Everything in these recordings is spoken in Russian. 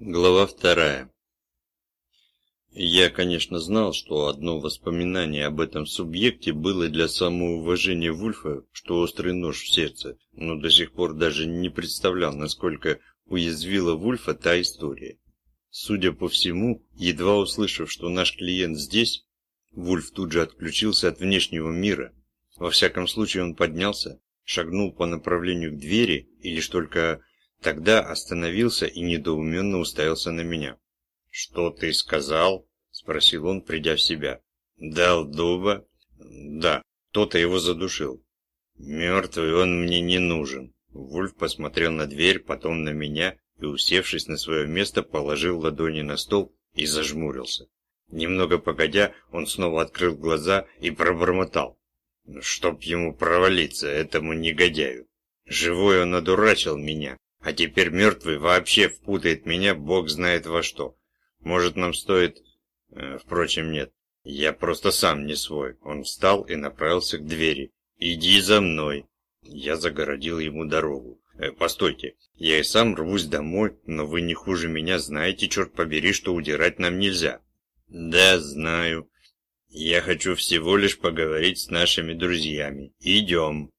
Глава вторая. Я, конечно, знал, что одно воспоминание об этом субъекте было для самоуважения Вульфа, что острый нож в сердце, но до сих пор даже не представлял, насколько уязвила Вульфа та история. Судя по всему, едва услышав, что наш клиент здесь, Вульф тут же отключился от внешнего мира. Во всяком случае, он поднялся, шагнул по направлению к двери и лишь только Тогда остановился и недоуменно уставился на меня. «Что ты сказал?» – спросил он, придя в себя. «Дал дуба?» «Да, кто-то его задушил». «Мертвый он мне не нужен». Вульф посмотрел на дверь, потом на меня и, усевшись на свое место, положил ладони на стол и зажмурился. Немного погодя, он снова открыл глаза и пробормотал. «Чтоб ему провалиться, этому негодяю! Живой он одурачил меня, а теперь мертвый вообще впутает меня бог знает во что. Может, нам стоит... Э, впрочем, нет. Я просто сам не свой. Он встал и направился к двери. «Иди за мной!» Я загородил ему дорогу. Э, «Постойте, я и сам рвусь домой, но вы не хуже меня знаете, черт побери, что удирать нам нельзя». «Да, знаю. Я хочу всего лишь поговорить с нашими друзьями. Идем».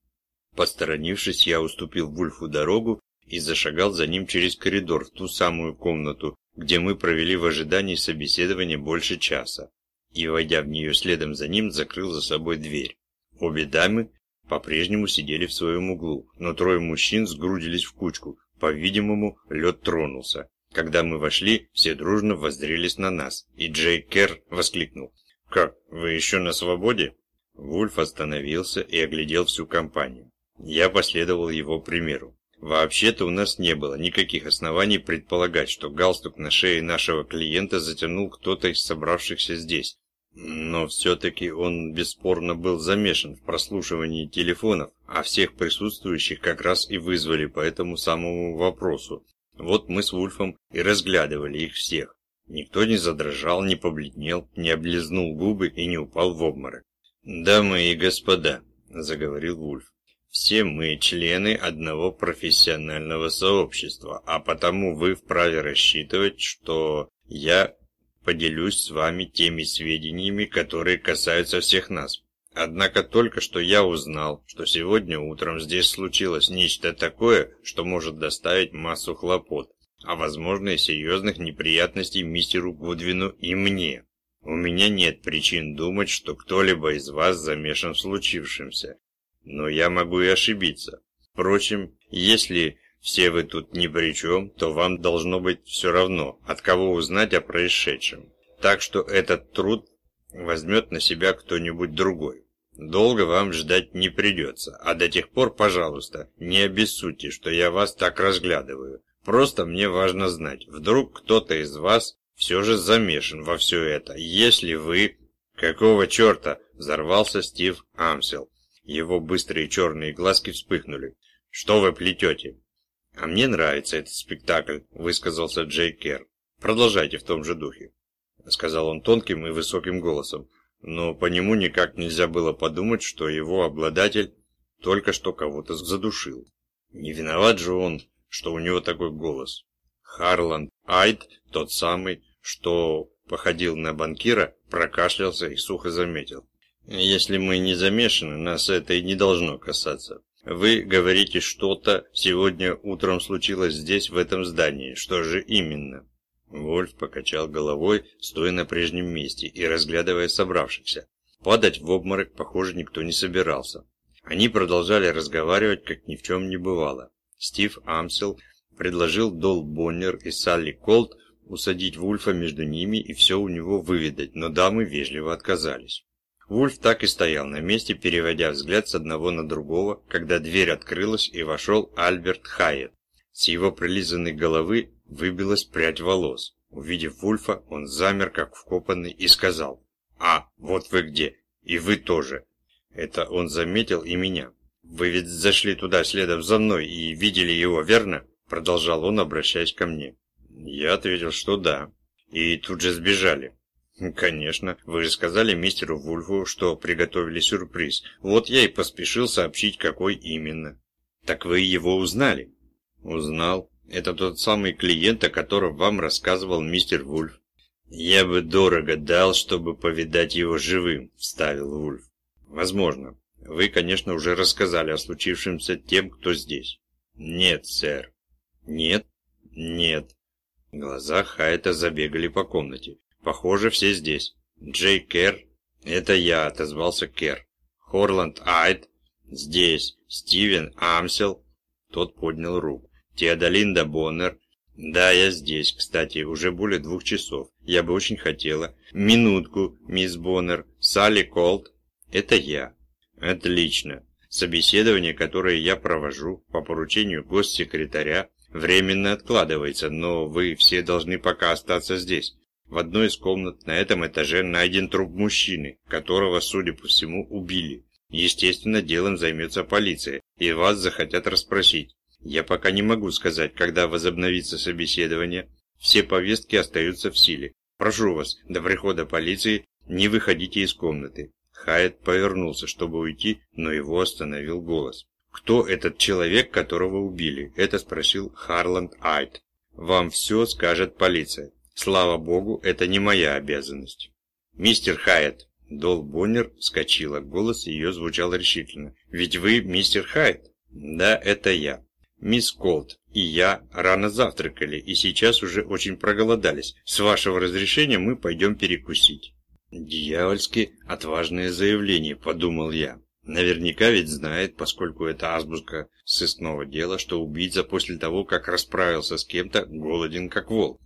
Посторонившись, я уступил Вульфу дорогу и зашагал за ним через коридор в ту самую комнату, где мы провели в ожидании собеседования больше часа. И, войдя в нее следом за ним, закрыл за собой дверь. Обе дамы по-прежнему сидели в своем углу, но трое мужчин сгрудились в кучку. По-видимому, лед тронулся. Когда мы вошли, все дружно воззрелись на нас, и Джей Керр воскликнул. «Как, вы еще на свободе?» Вульф остановился и оглядел всю компанию. Я последовал его примеру. Вообще-то у нас не было никаких оснований предполагать, что галстук на шее нашего клиента затянул кто-то из собравшихся здесь. Но все-таки он бесспорно был замешан в прослушивании телефонов, а всех присутствующих как раз и вызвали по этому самому вопросу. Вот мы с Вульфом и разглядывали их всех. Никто не задрожал, не побледнел, не облизнул губы и не упал в обморок. «Дамы и господа», — заговорил Вульф, все мы члены одного профессионального сообщества, а потому вы вправе рассчитывать, что я поделюсь с вами теми сведениями, которые касаются всех нас. Однако только что я узнал, что сегодня утром здесь случилось нечто такое, что может доставить массу хлопот, а возможно и серьезных неприятностей мистеру Гудвину и мне. У меня нет причин думать, что кто-либо из вас замешан в случившемся, но я могу и ошибиться. Впрочем, если все вы тут ни при чем, то вам должно быть все равно, от кого узнать о происшедшем. Так что этот труд возьмет на себя кто-нибудь другой. Долго вам ждать не придется, а до тех пор, пожалуйста, не обессудьте, что я вас так разглядываю. Просто мне важно знать, вдруг кто-то из вас все же замешан во все это, если вы... Какого черта? Взорвался Стив Амсел. Его быстрые черные глазки вспыхнули. «Что вы плетете?» «А мне нравится этот спектакль», — высказался Джей Кер. «Продолжайте в том же духе», — сказал он тонким и высоким голосом. Но по нему никак нельзя было подумать, что его обладатель только что кого-то задушил. Не виноват же он, что у него такой голос. Харланд Айд, тот самый, что походил на банкира, прокашлялся и сухо заметил. Если мы не замешаны, нас это и не должно касаться. Вы говорите, что-то сегодня утром случилось здесь, в этом здании. Что же именно? Вольф покачал головой, стоя на прежнем месте и разглядывая собравшихся. Падать в обморок, похоже, никто не собирался. Они продолжали разговаривать, как ни в чем не бывало. Стив Амсел предложил Дол Боннер и Салли Колт усадить Вульфа между ними и все у него выведать, но дамы вежливо отказались. Вульф так и стоял на месте, переводя взгляд с одного на другого, когда дверь открылась и вошел Альберт Хайет. С его прилизанной головы выбилась прядь волос. Увидев Вульфа, он замер, как вкопанный, и сказал, «А, вот вы где, и вы тоже». Это он заметил и меня. «Вы ведь зашли туда следом за мной и видели его, верно?» Продолжал он, обращаясь ко мне. Я ответил, что да. И тут же сбежали. «Конечно. Вы же сказали мистеру Вульфу, что приготовили сюрприз. Вот я и поспешил сообщить, какой именно». «Так вы его узнали?» «Узнал. Это тот самый клиент, о котором вам рассказывал мистер Вульф. Я бы дорого дал, чтобы повидать его живым, вставил Вульф. Возможно. Вы, конечно, уже рассказали о случившемся тем, кто здесь. Нет, сэр. Нет? Нет. Глаза Хайта забегали по комнате. Похоже, все здесь. Джей Кер. Это я, отозвался Кер. Хорланд Айт. Здесь. Стивен Амсел. Тот поднял руку. Теодолинда Боннер. Да, я здесь, кстати, уже более двух часов. Я бы очень хотела. Минутку, мисс Боннер. Салли Колт. Это я. Отлично. Собеседование, которое я провожу по поручению госсекретаря, временно откладывается, но вы все должны пока остаться здесь. В одной из комнат на этом этаже найден труп мужчины, которого, судя по всему, убили. Естественно, делом займется полиция, и вас захотят расспросить. Я пока не могу сказать, когда возобновится собеседование. Все повестки остаются в силе. Прошу вас, до прихода полиции не выходите из комнаты. Хайет повернулся, чтобы уйти, но его остановил голос. «Кто этот человек, которого убили?» – это спросил Харланд Айт. «Вам все скажет полиция. Слава богу, это не моя обязанность». «Мистер Хайет!» Дол Боннер вскочила, голос ее звучал решительно. «Ведь вы мистер Хайт?» «Да, это я». «Мисс Колт и я рано завтракали и сейчас уже очень проголодались. С вашего разрешения мы пойдем перекусить». «Дьявольски отважное заявление», — подумал я. Наверняка ведь знает, поскольку это азбука сыскного дела, что убийца после того, как расправился с кем-то, голоден как волк.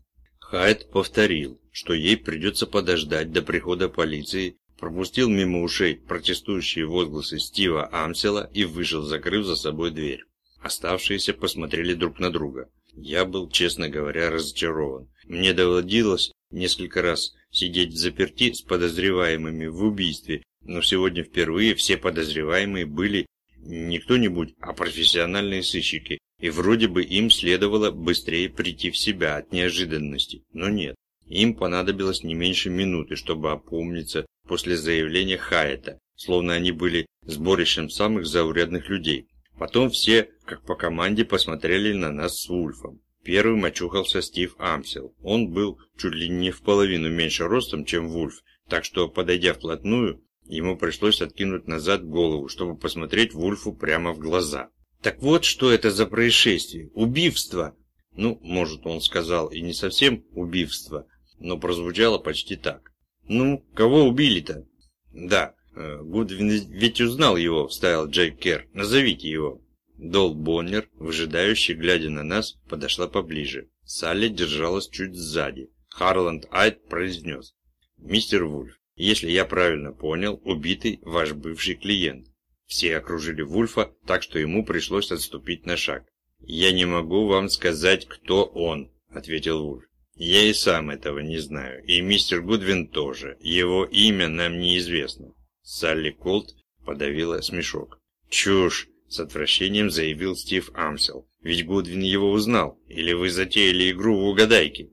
Хайт повторил, что ей придется подождать до прихода полиции, пропустил мимо ушей протестующие возгласы Стива Амсела и вышел, закрыв за собой дверь. Оставшиеся посмотрели друг на друга. Я был, честно говоря, разочарован. Мне доводилось несколько раз сидеть в заперти с подозреваемыми в убийстве, но сегодня впервые все подозреваемые были не кто-нибудь, а профессиональные сыщики, и вроде бы им следовало быстрее прийти в себя от неожиданности, но нет. Им понадобилось не меньше минуты, чтобы опомниться после заявления Хайета, словно они были сборищем самых заурядных людей. Потом все, как по команде, посмотрели на нас с Ульфом. Первым очухался Стив Амсел. Он был чуть ли не в половину меньше ростом, чем Вульф, так что, подойдя вплотную, ему пришлось откинуть назад голову, чтобы посмотреть Вульфу прямо в глаза. «Так вот, что это за происшествие? Убийство!» Ну, может, он сказал и не совсем убийство, но прозвучало почти так. «Ну, кого убили-то?» «Да, э, Гудвин ведь узнал его», — вставил Джейк Кер. «Назовите его». Дол Боннер, выжидающий, глядя на нас, подошла поближе. Салли держалась чуть сзади. Харланд Айт произнес. «Мистер Вульф, если я правильно понял, убитый ваш бывший клиент». Все окружили Вульфа, так что ему пришлось отступить на шаг. «Я не могу вам сказать, кто он», — ответил Вульф. «Я и сам этого не знаю, и мистер Гудвин тоже. Его имя нам неизвестно». Салли Колт подавила смешок. «Чушь! С отвращением заявил Стив Амсел. «Ведь Гудвин его узнал. Или вы затеяли игру в угадайки?»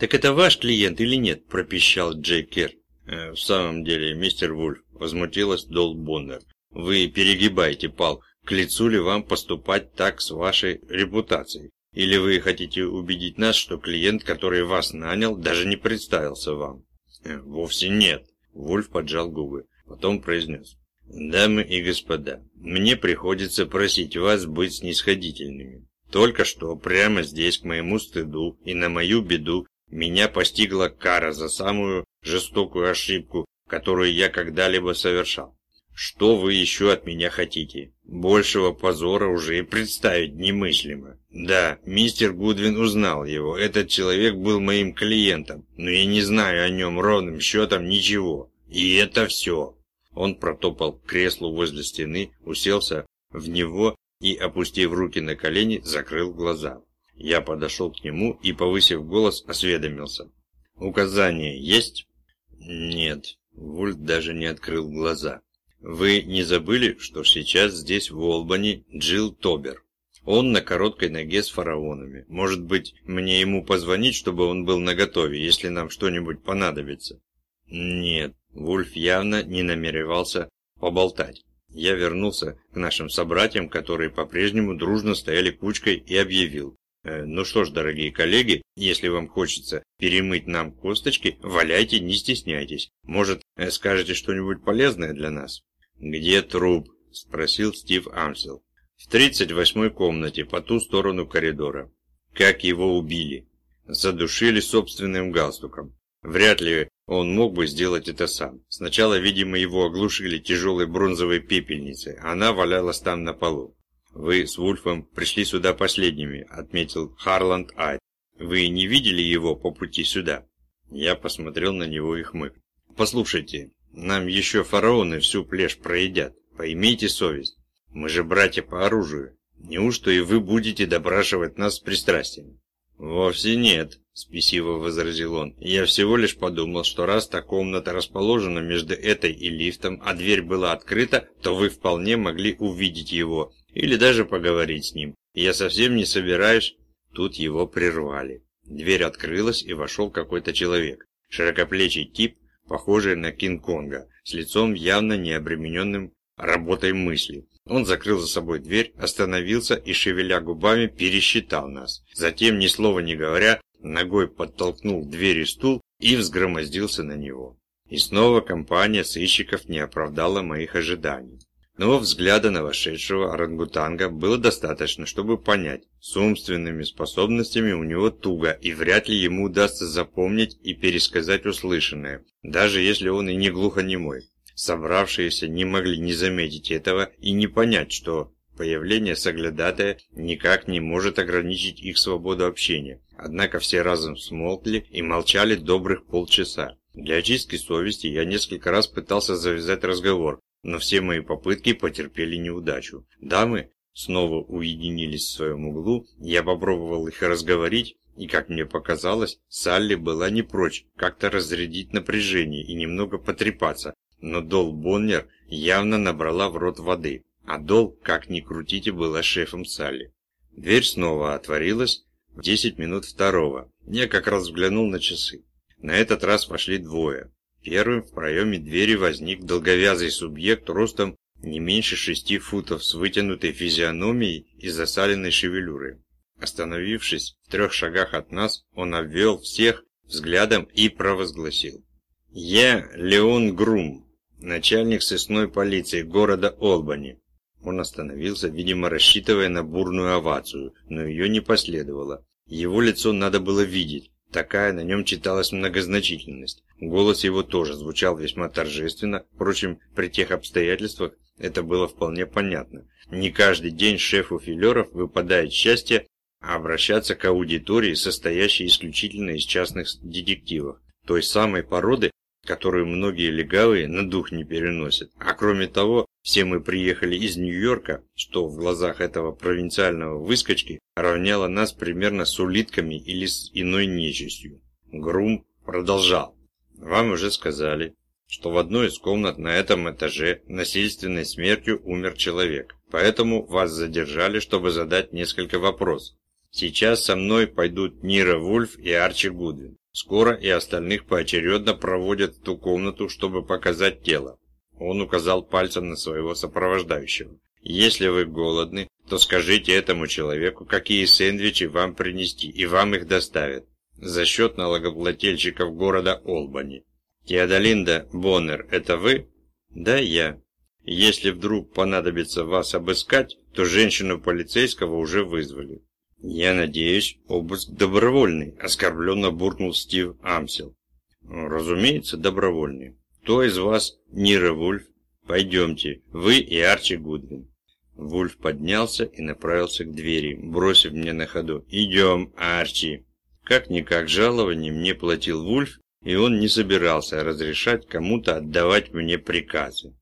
«Так это ваш клиент или нет?» – пропищал Джей Кер. «Э, «В самом деле, мистер Вульф», – возмутилась Дол Боннер. «Вы перегибаете пал. К лицу ли вам поступать так с вашей репутацией? Или вы хотите убедить нас, что клиент, который вас нанял, даже не представился вам?» э, «Вовсе нет», – Вульф поджал губы. Потом произнес. Дамы и господа, мне приходится просить вас быть снисходительными. Только что, прямо здесь, к моему стыду и на мою беду, меня постигла кара за самую жестокую ошибку, которую я когда-либо совершал. Что вы еще от меня хотите? Большего позора уже и представить немыслимо. Да, мистер Гудвин узнал его, этот человек был моим клиентом, но я не знаю о нем ровным счетом ничего. И это все. Он протопал креслу возле стены, уселся в него и, опустив руки на колени, закрыл глаза. Я подошел к нему и, повысив голос, осведомился. «Указания есть?» «Нет». Вульф даже не открыл глаза. «Вы не забыли, что сейчас здесь, в Олбани, Джилл Тобер? Он на короткой ноге с фараонами. Может быть, мне ему позвонить, чтобы он был наготове, если нам что-нибудь понадобится?» «Нет, Вульф явно не намеревался поболтать. Я вернулся к нашим собратьям, которые по-прежнему дружно стояли кучкой, и объявил. Э, ну что ж, дорогие коллеги, если вам хочется перемыть нам косточки, валяйте, не стесняйтесь. Может, э, скажете что-нибудь полезное для нас? Где труп? Спросил Стив Амсел. В 38-й комнате, по ту сторону коридора. Как его убили? Задушили собственным галстуком. Вряд ли он мог бы сделать это сам. Сначала, видимо, его оглушили тяжелой бронзовой пепельницей. Она валялась там на полу. «Вы с Вульфом пришли сюда последними», — отметил Харланд Айт. «Вы не видели его по пути сюда?» Я посмотрел на него и хмык. «Послушайте, нам еще фараоны всю плешь проедят. Поймите совесть. Мы же братья по оружию. Неужто и вы будете допрашивать нас с пристрастием?» «Вовсе нет», – спесиво возразил он. «Я всего лишь подумал, что раз та комната расположена между этой и лифтом, а дверь была открыта, то вы вполне могли увидеть его или даже поговорить с ним. Я совсем не собираюсь...» Тут его прервали. Дверь открылась, и вошел какой-то человек. Широкоплечий тип, похожий на Кинг-Конга, с лицом явно не обремененным работой мысли. Он закрыл за собой дверь, остановился и, шевеля губами, пересчитал нас. Затем, ни слова не говоря, ногой подтолкнул к двери стул и взгромоздился на него. И снова компания сыщиков не оправдала моих ожиданий. Но взгляда на вошедшего орангутанга было достаточно, чтобы понять, с умственными способностями у него туго, и вряд ли ему удастся запомнить и пересказать услышанное, даже если он и не глухонемой. Собравшиеся не могли не заметить этого и не понять, что появление соглядатая никак не может ограничить их свободу общения. Однако все разом смолкли и молчали добрых полчаса. Для очистки совести я несколько раз пытался завязать разговор, но все мои попытки потерпели неудачу. Дамы снова уединились в своем углу, я попробовал их разговорить, и, как мне показалось, Салли была не прочь как-то разрядить напряжение и немного потрепаться, но Дол Боннер явно набрала в рот воды, а Дол, как ни крутите, была шефом Салли. Дверь снова отворилась в 10 минут второго. Я как раз взглянул на часы. На этот раз вошли двое. Первым в проеме двери возник долговязый субъект ростом не меньше шести футов с вытянутой физиономией и засаленной шевелюрой. Остановившись в трех шагах от нас, он обвел всех взглядом и провозгласил. «Я Леон Грум, начальник сыскной полиции города Олбани. Он остановился, видимо, рассчитывая на бурную овацию, но ее не последовало. Его лицо надо было видеть. Такая на нем читалась многозначительность. Голос его тоже звучал весьма торжественно, впрочем, при тех обстоятельствах это было вполне понятно. Не каждый день шефу филеров выпадает счастье обращаться к аудитории, состоящей исключительно из частных детективов, той самой породы, которую многие легавые на дух не переносят. А кроме того, все мы приехали из Нью-Йорка, что в глазах этого провинциального выскочки равняло нас примерно с улитками или с иной нечистью. Грум продолжал. Вам уже сказали, что в одной из комнат на этом этаже насильственной смертью умер человек. Поэтому вас задержали, чтобы задать несколько вопросов. Сейчас со мной пойдут Нира Вульф и Арчи Гудвин. Скоро и остальных поочередно проводят в ту комнату, чтобы показать тело. Он указал пальцем на своего сопровождающего. Если вы голодны, то скажите этому человеку, какие сэндвичи вам принести, и вам их доставят. За счет налогоплательщиков города Олбани. Теодолинда Боннер, это вы? Да, я. Если вдруг понадобится вас обыскать, то женщину полицейского уже вызвали. «Я надеюсь, обыск добровольный», – оскорбленно буркнул Стив Амсел. «Разумеется, добровольный. Кто из вас Нира Вульф? Пойдемте, вы и Арчи Гудвин». Вульф поднялся и направился к двери, бросив мне на ходу «Идем, Арчи». Как-никак жалование мне платил Вульф, и он не собирался разрешать кому-то отдавать мне приказы.